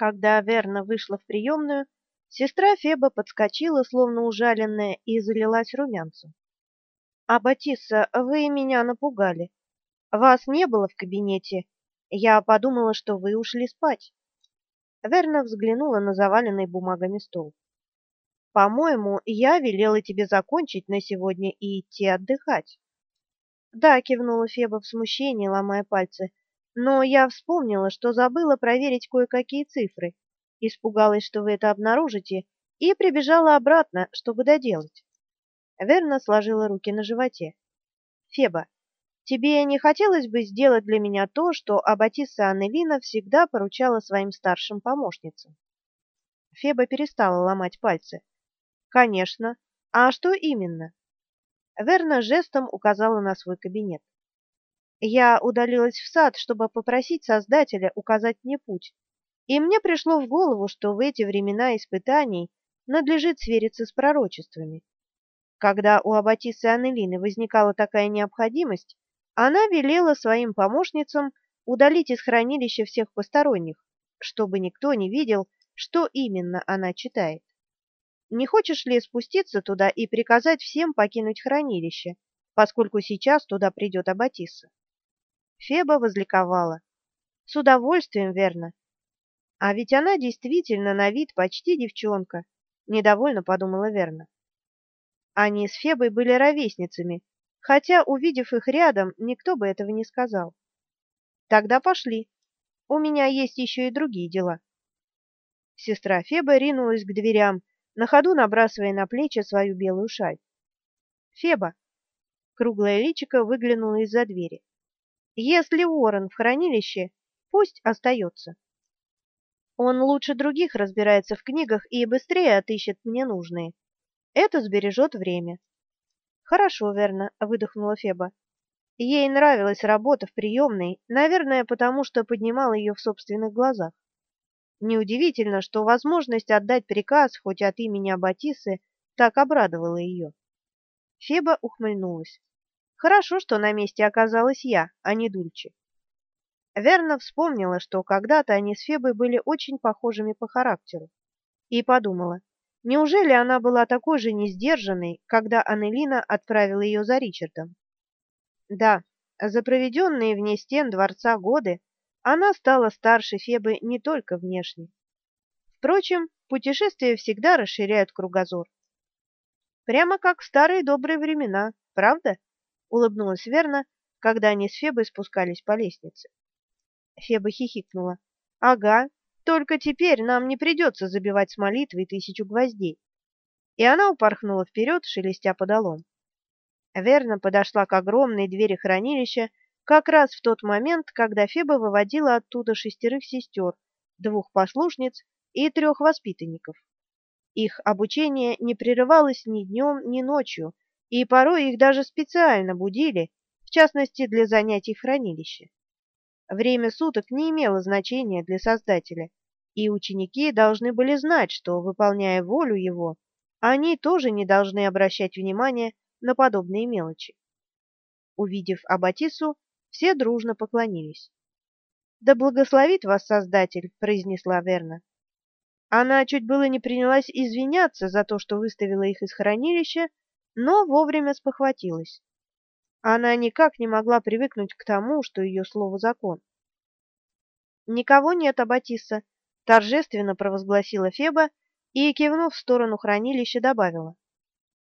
Когда Верна вышла в приемную, сестра Феба подскочила, словно ужаленная, и залилась румянцем. «А, Батисса, вы меня напугали. Вас не было в кабинете. Я подумала, что вы ушли спать». Верна взглянула на заваленный бумагами стол. «По-моему, я велела тебе закончить на сегодня и идти отдыхать». «Да», — кивнула Феба в смущении, ломая пальцы. Но я вспомнила, что забыла проверить кое-какие цифры, испугалась, что вы это обнаружите, и прибежала обратно, чтобы доделать. Верна сложила руки на животе. Феба, тебе не хотелось бы сделать для меня то, что Аббатиса Аннелина всегда поручала своим старшим помощницам? Феба перестала ломать пальцы. Конечно. А что именно? Верна жестом указала на свой кабинет. Я удалилась в сад, чтобы попросить Создателя указать мне путь. И мне пришло в голову, что в эти времена испытаний надлежит свериться с пророчествами. Когда у Аббатисы Аннелины возникала такая необходимость, она велела своим помощницам удалить из хранилища всех посторонних, чтобы никто не видел, что именно она читает. Не хочешь ли спуститься туда и приказать всем покинуть хранилище, поскольку сейчас туда придет Аббатиса? Феба возликовала. С удовольствием, верно. А ведь она действительно на вид почти девчонка, недовольно подумала Верна. Они с Фебой были ровесницами, хотя, увидев их рядом, никто бы этого не сказал. Тогда пошли. У меня есть еще и другие дела. Сестра Феба ринулась к дверям, на ходу набрасывая на плечи свою белую шаль. Феба. Круглое личико выглянуло из-за двери. Если Уоррен в хранилище, пусть остается. Он лучше других разбирается в книгах и быстрее отыщет мне нужные. Это сбережет время. Хорошо, верно, выдохнула Феба. Ей нравилась работа в приемной, наверное, потому что поднимала ее в собственных глазах. Неудивительно, что возможность отдать приказ хоть от имени Аббатисы так обрадовала ее. Феба ухмыльнулась. Хорошо, что на месте оказалась я, а не Дульче. Верно вспомнила, что когда-то они с Фебой были очень похожими по характеру, и подумала, неужели она была такой же несдержанной, когда Аннелина отправила ее за Ричардом? Да, за проведенные вне стен дворца годы она стала старше Фебы не только внешне. Впрочем, путешествия всегда расширяют кругозор. Прямо как в старые добрые времена, правда? Улыбнулась Верна, когда они с Фебой спускались по лестнице. Феба хихикнула. Ага, только теперь нам не придется забивать с молитвой тысячу гвоздей. И она упорхнула вперед, шелестя подолом. Верна подошла к огромной двери хранилища как раз в тот момент, когда Феба выводила оттуда шестерых сестер, двух послушниц и трех воспитанников. Их обучение не прерывалось ни днем, ни ночью, и порой их даже специально будили, в частности для занятий в. Время суток не имело значения для Создателя, и ученики должны были знать, что, выполняя волю его, они тоже не должны обращать внимания на подобные мелочи. Увидев Аббатису, все дружно поклонились. «Да благословит вас Создатель!» — произнесла Верна. Она чуть было не принялась извиняться за то, что выставила их из хранилища, но вовремя спохватилась. Она никак не могла привыкнуть к тому, что ее слово закон. Никого нет, Аббатисса, торжественно провозгласила Феба и, кивнув в сторону хранилища, добавила: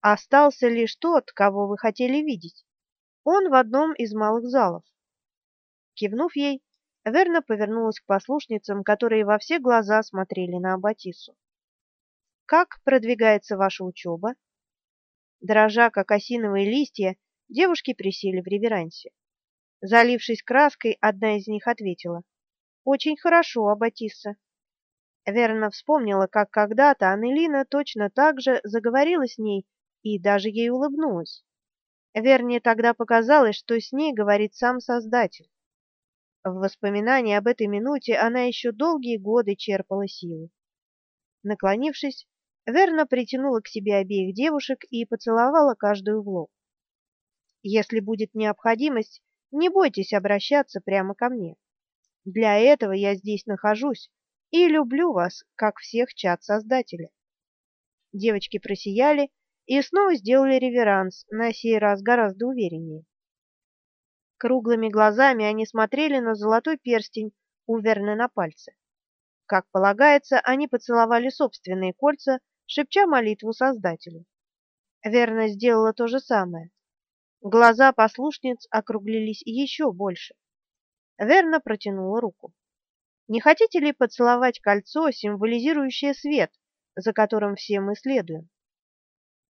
Остался лишь тот, кого вы хотели видеть. Он в одном из малых залов. Кивнув ей, Верна повернулась к послушницам, которые во все глаза смотрели на Аббатису. Как продвигается ваша учеба?» Дрожа, как осиновые листья, девушки присели в реверансе. Залившись краской, одна из них ответила. «Очень хорошо, Аббатисса». Верно вспомнила, как когда-то Аннелина точно так же заговорила с ней и даже ей улыбнулась. Вернее, тогда показалось, что с ней говорит сам Создатель. В воспоминании об этой минуте она еще долгие годы черпала силы. Наклонившись, Верна притянула к себе обеих девушек и поцеловала каждую в лоб. Если будет необходимость, не бойтесь обращаться прямо ко мне. Для этого я здесь нахожусь, и люблю вас, как всех чад Создателя. Девочки просияли и снова сделали реверанс, на сей раз гораздо увереннее. Круглыми глазами они смотрели на золотой перстень у Верны на пальце. Как полагается, они поцеловали собственные кольца, шепча молитву Создателю. Верна сделала то же самое. Глаза послушниц округлились еще больше. Верна протянула руку. «Не хотите ли поцеловать кольцо, символизирующее свет, за которым все мы следуем?»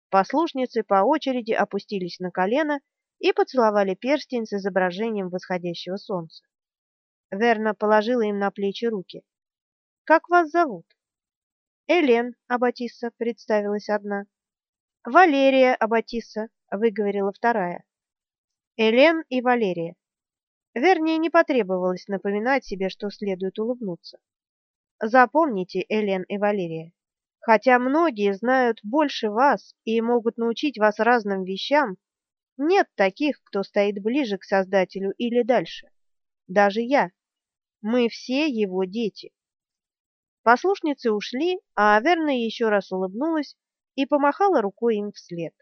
Послушницы по очереди опустились на колено и поцеловали перстень с изображением восходящего солнца. Верна положила им на плечи руки. Как вас зовут? Элен Абатисса, представилась одна. Валерия Абатисса, выговорила вторая. Элен и Валерия. Вернее, не потребовалось напоминать себе, что следует улыбнуться. Запомните, Элен и Валерия, хотя многие знают больше вас и могут научить вас разным вещам, нет таких, кто стоит ближе к Создателю или дальше. Даже я. Мы все его дети. Послушницы ушли, а Аверна еще раз улыбнулась и помахала рукой им вслед.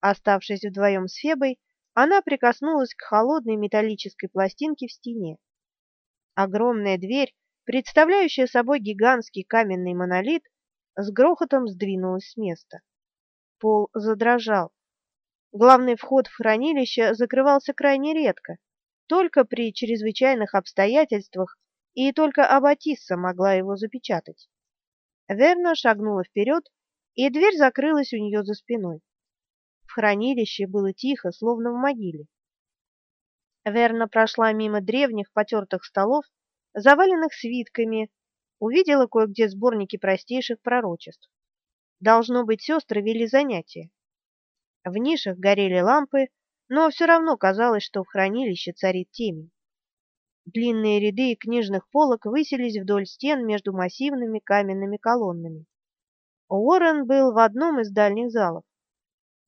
Оставшись вдвоем с Фебой, она прикоснулась к холодной металлической пластинке в стене. Огромная дверь, представляющая собой гигантский каменный монолит, с грохотом сдвинулась с места. Пол задрожал. Главный вход в хранилище закрывался крайне редко, только при чрезвычайных обстоятельствах и только Аббатисса могла его запечатать. Верна шагнула вперед, и дверь закрылась у нее за спиной. В хранилище было тихо, словно в могиле. Верна прошла мимо древних потертых столов, заваленных свитками, увидела кое-где сборники простейших пророчеств. Должно быть, сестры вели занятия. В нишах горели лампы, но все равно казалось, что в хранилище царит темень. Длинные ряды книжных полок высились вдоль стен между массивными каменными колоннами. Уоррен был в одном из дальних залов.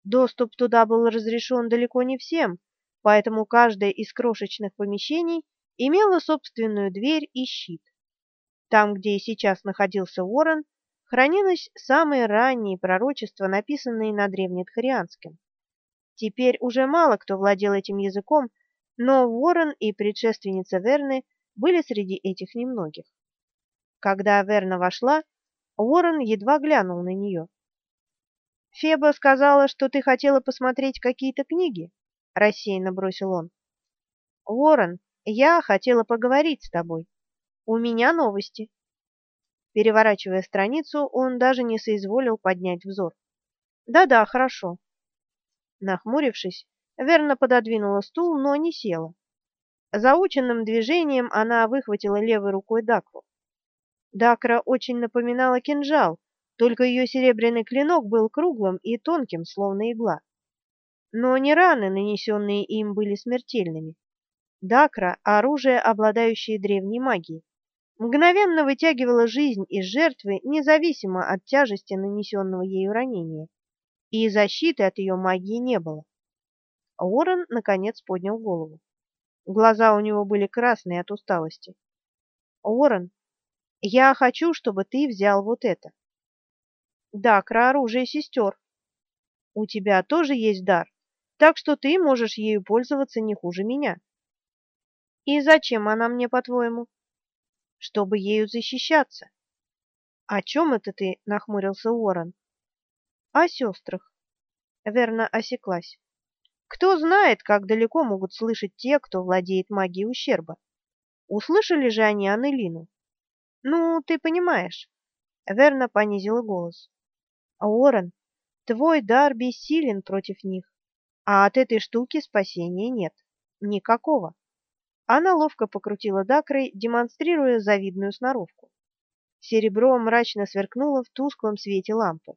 Доступ туда был разрешен далеко не всем, поэтому каждое из крошечных помещений имело собственную дверь и щит. Там, где и сейчас находился Уоррен, хранились самые ранние пророчества, написанные на древнетхарианском. Теперь уже мало кто владел этим языком, но Ворон и предшественница Верны были среди этих немногих. Когда Верна вошла, Ворон едва глянул на нее. «Феба сказала, что ты хотела посмотреть какие-то книги?» — рассеянно бросил он. «Ворон, я хотела поговорить с тобой. У меня новости». Переворачивая страницу, он даже не соизволил поднять взор. «Да-да, хорошо». Нахмурившись, Верна пододвинула стул, но не села. Заученным движением она выхватила левой рукой дакру. Дакра очень напоминала кинжал, только ее серебряный клинок был круглым и тонким, словно игла. Но не раны, нанесенные им, были смертельными. Дакра — оружие, обладающее древней магией. Мгновенно вытягивала жизнь из жертвы, независимо от тяжести нанесенного ею ранения, и защиты от ее магии не было. Уоррен наконец поднял голову. Глаза у него были красные от усталости. Уоррен, я хочу, чтобы ты взял вот это. Да, кра оружие сестер. У тебя тоже есть дар, так что ты можешь ею пользоваться не хуже меня. И зачем она мне, по-твоему? Чтобы ею защищаться. О чем это ты? нахмурился Уоррен. О сестрах. Верно осеклась. Кто знает, как далеко могут слышать те, кто владеет магией ущерба. Услышали же они Аннелину? Ну, ты понимаешь. Верна понизила голос. Уоррен, твой дар бессилен против них, а от этой штуки спасения нет. Никакого. Она ловко покрутила дакрой, демонстрируя завидную сноровку. Серебро мрачно сверкнуло в тусклом свете лампы.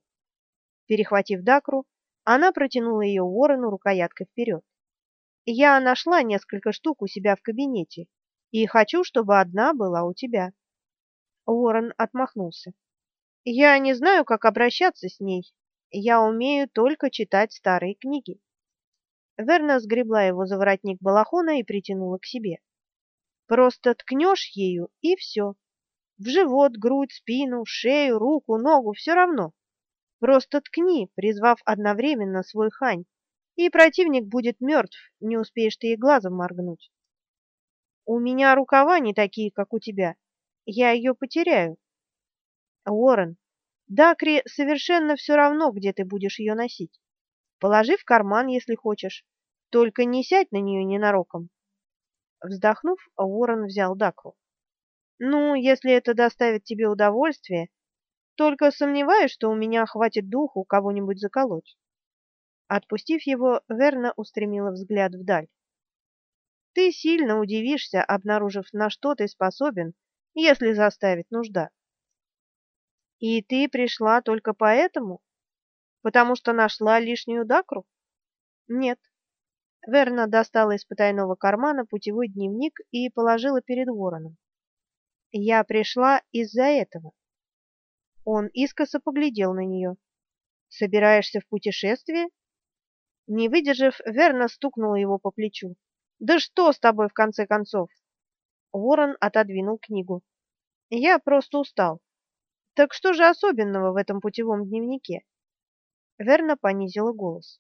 Перехватив дакру, она протянула ее Уоррену рукояткой вперед. «Я нашла несколько штук у себя в кабинете, и хочу, чтобы одна была у тебя». Уоррен отмахнулся. «Я не знаю, как обращаться с ней. Я умею только читать старые книги». Верна сгребла его за воротник балахона и притянула к себе. «Просто ткнешь ею, и все. В живот, грудь, спину, шею, руку, ногу, все равно. Просто ткни, призвав одновременно свой хань, и противник будет мертв, не успеешь ты и глазом моргнуть. У меня рукава не такие, как у тебя. Я ее потеряю. Уоррен, Дакри совершенно все равно, где ты будешь ее носить. Положи в карман, если хочешь. Только не сядь на нее ненароком. Вздохнув, Уоррен взял Дакру. Ну, если это доставит тебе удовольствие, только сомневаюсь, что у меня хватит духу кого-нибудь заколоть. Отпустив его, Верна устремила взгляд вдаль. Ты сильно удивишься, обнаружив, на что ты способен, если заставит нужда. И ты пришла только поэтому? Потому что нашла лишнюю дакру? Нет. Верна достала из потайного кармана путевой дневник и положила перед вороном. Я пришла из-за этого. Он искоса поглядел на нее. Собираешься в путешествие? Не выдержав, Верна стукнула его по плечу. Да что с тобой в конце концов? Ворон отодвинул книгу. Я просто устал. Так что же особенного в этом путевом дневнике? Верна понизила голос.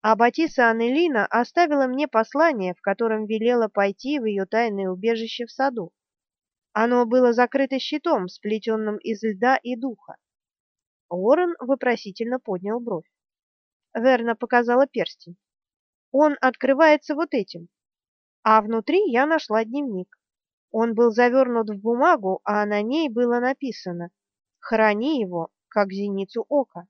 А Батиса Анелина оставила мне послание, в котором велела пойти в ее тайное убежище в саду. Оно было закрыто щитом, сплетенным из льда и духа. Уоррен вопросительно поднял бровь. Верна показала перстень. Он открывается вот этим. А внутри я нашла дневник. Он был завернут в бумагу, а на ней было написано: "Храни его, как зеницу ока".